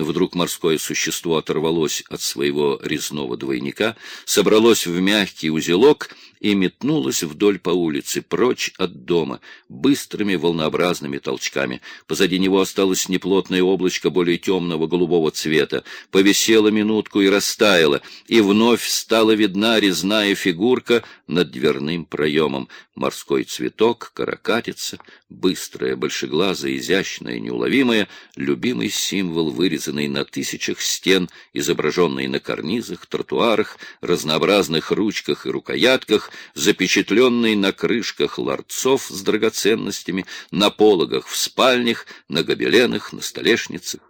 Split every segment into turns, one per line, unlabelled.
Вдруг морское существо оторвалось от своего резного двойника, собралось в мягкий узелок и метнулось вдоль по улице, прочь от дома, быстрыми волнообразными толчками. Позади него осталось неплотное облачко более темного голубого цвета, повисело минутку и растаяло, и вновь стала видна резная фигурка над дверным проемом. Морской цветок, каракатица, быстрая, большеглазая, изящная, неуловимая, любимый символ, вырезанный на тысячах стен, изображенный на карнизах, тротуарах, разнообразных ручках и рукоятках, запечатленный на крышках ларцов с драгоценностями, на пологах в спальнях, на гобеленах, на столешницах,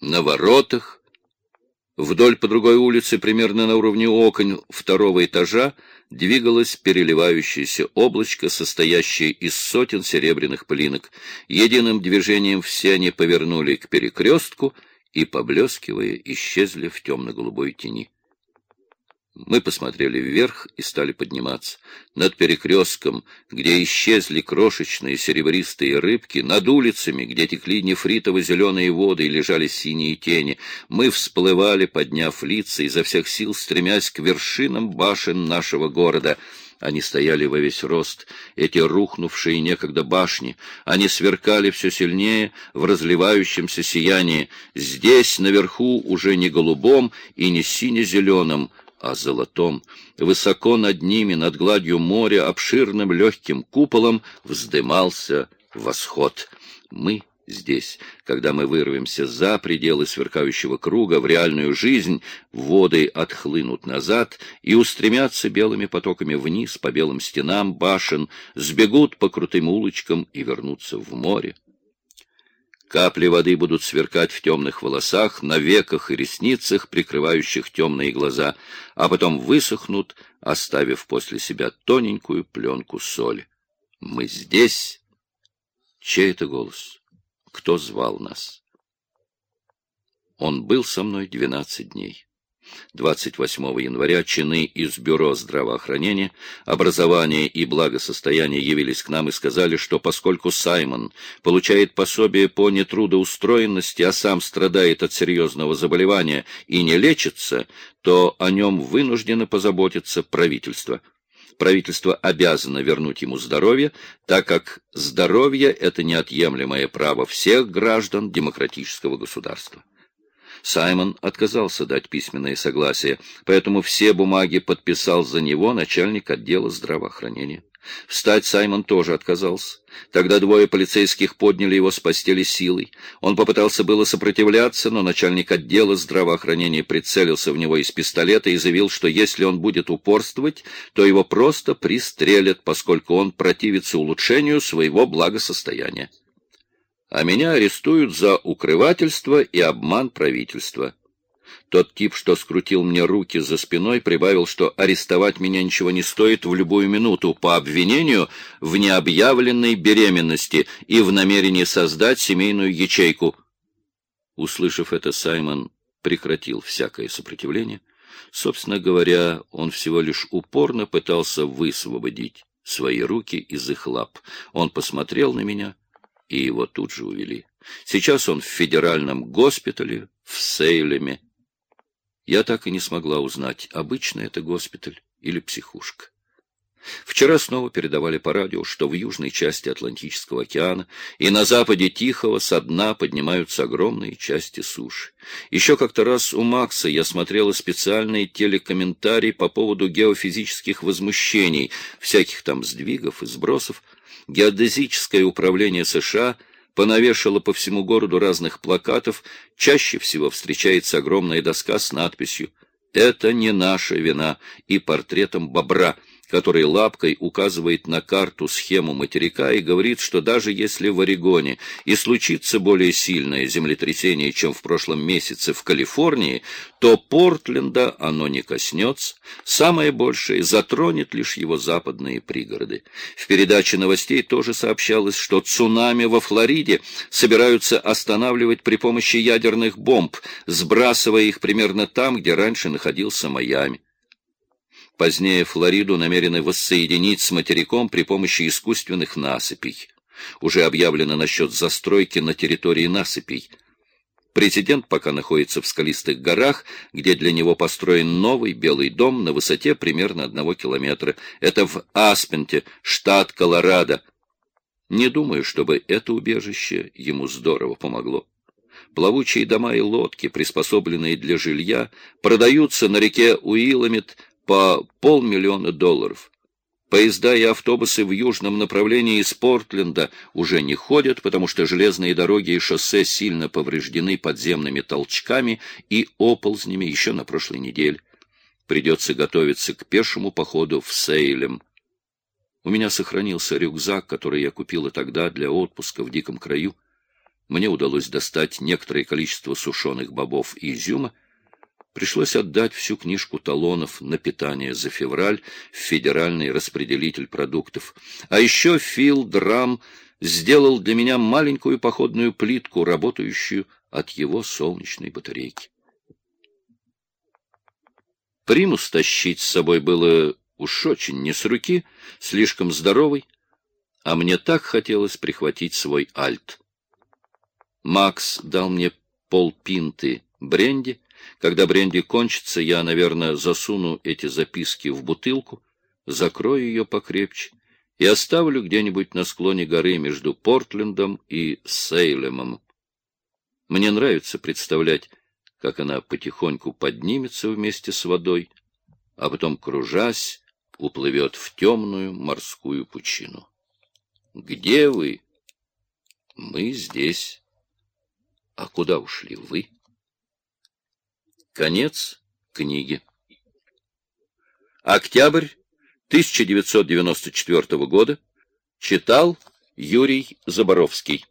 на воротах. Вдоль по другой улице, примерно на уровне окон второго этажа, двигалось переливающееся облачко, состоящее из сотен серебряных пылинок. Единым движением все они повернули к перекрестку и, поблескивая, исчезли в темно-голубой тени. Мы посмотрели вверх и стали подниматься. Над перекрестком, где исчезли крошечные серебристые рыбки, над улицами, где текли нефритово-зеленые воды и лежали синие тени, мы всплывали, подняв лица, изо всех сил стремясь к вершинам башен нашего города. Они стояли во весь рост, эти рухнувшие некогда башни. Они сверкали все сильнее в разливающемся сиянии. Здесь, наверху, уже не голубом и не сине-зеленым, о золотом. Высоко над ними, над гладью моря, обширным легким куполом вздымался восход. Мы здесь, когда мы вырвемся за пределы сверкающего круга в реальную жизнь, воды отхлынут назад и устремятся белыми потоками вниз по белым стенам башен, сбегут по крутым улочкам и вернутся в море. Капли воды будут сверкать в темных волосах, на веках и ресницах, прикрывающих темные глаза, а потом высохнут, оставив после себя тоненькую пленку соли. Мы здесь. Чей это голос? Кто звал нас? Он был со мной двенадцать дней. 28 января чины из Бюро здравоохранения, образования и благосостояния явились к нам и сказали, что поскольку Саймон получает пособие по нетрудоустроенности, а сам страдает от серьезного заболевания и не лечится, то о нем вынуждено позаботиться правительство. Правительство обязано вернуть ему здоровье, так как здоровье – это неотъемлемое право всех граждан демократического государства. Саймон отказался дать письменное согласие, поэтому все бумаги подписал за него начальник отдела здравоохранения. Встать Саймон тоже отказался. Тогда двое полицейских подняли его с постели силой. Он попытался было сопротивляться, но начальник отдела здравоохранения прицелился в него из пистолета и заявил, что если он будет упорствовать, то его просто пристрелят, поскольку он противится улучшению своего благосостояния а меня арестуют за укрывательство и обман правительства. Тот тип, что скрутил мне руки за спиной, прибавил, что арестовать меня ничего не стоит в любую минуту по обвинению в необъявленной беременности и в намерении создать семейную ячейку. Услышав это, Саймон прекратил всякое сопротивление. Собственно говоря, он всего лишь упорно пытался высвободить свои руки из их лап. Он посмотрел на меня — и его тут же увели. Сейчас он в федеральном госпитале в Сейлеме. Я так и не смогла узнать, обычный это госпиталь или психушка. Вчера снова передавали по радио, что в южной части Атлантического океана и на западе Тихого со дна поднимаются огромные части суши. Еще как-то раз у Макса я смотрела специальные телекомментарии по поводу геофизических возмущений, всяких там сдвигов и сбросов, Геодезическое управление США понавешало по всему городу разных плакатов, чаще всего встречается огромная доска с надписью «Это не наша вина» и портретом бобра – который лапкой указывает на карту схему материка и говорит, что даже если в Орегоне и случится более сильное землетрясение, чем в прошлом месяце в Калифорнии, то Портленда оно не коснется, самое большее затронет лишь его западные пригороды. В передаче новостей тоже сообщалось, что цунами во Флориде собираются останавливать при помощи ядерных бомб, сбрасывая их примерно там, где раньше находился Майами. Позднее Флориду намерены воссоединить с материком при помощи искусственных насыпей. Уже объявлено насчет застройки на территории насыпей. Президент пока находится в скалистых горах, где для него построен новый белый дом на высоте примерно одного километра. Это в Аспенте, штат Колорадо. Не думаю, чтобы это убежище ему здорово помогло. Плавучие дома и лодки, приспособленные для жилья, продаются на реке Уилламет по полмиллиона долларов. Поезда и автобусы в южном направлении из Портленда уже не ходят, потому что железные дороги и шоссе сильно повреждены подземными толчками и оползнями еще на прошлой неделе. Придется готовиться к пешему походу в Сейлем. У меня сохранился рюкзак, который я купила тогда для отпуска в диком краю. Мне удалось достать некоторое количество сушеных бобов и изюма, Пришлось отдать всю книжку талонов на питание за февраль в федеральный распределитель продуктов. А еще Фил Драм сделал для меня маленькую походную плитку, работающую от его солнечной батарейки. Примус тащить с собой было уж очень не с руки, слишком здоровый, а мне так хотелось прихватить свой альт. Макс дал мне полпинты бренди, когда бренди кончится, я, наверное, засуну эти записки в бутылку, закрою ее покрепче и оставлю где-нибудь на склоне горы между Портлендом и Сейлемом. Мне нравится представлять, как она потихоньку поднимется вместе с водой, а потом, кружась, уплывет в темную морскую пучину. Где вы? Мы здесь. А куда ушли вы? Конец книги. Октябрь 1994 года. Читал Юрий Заборовский.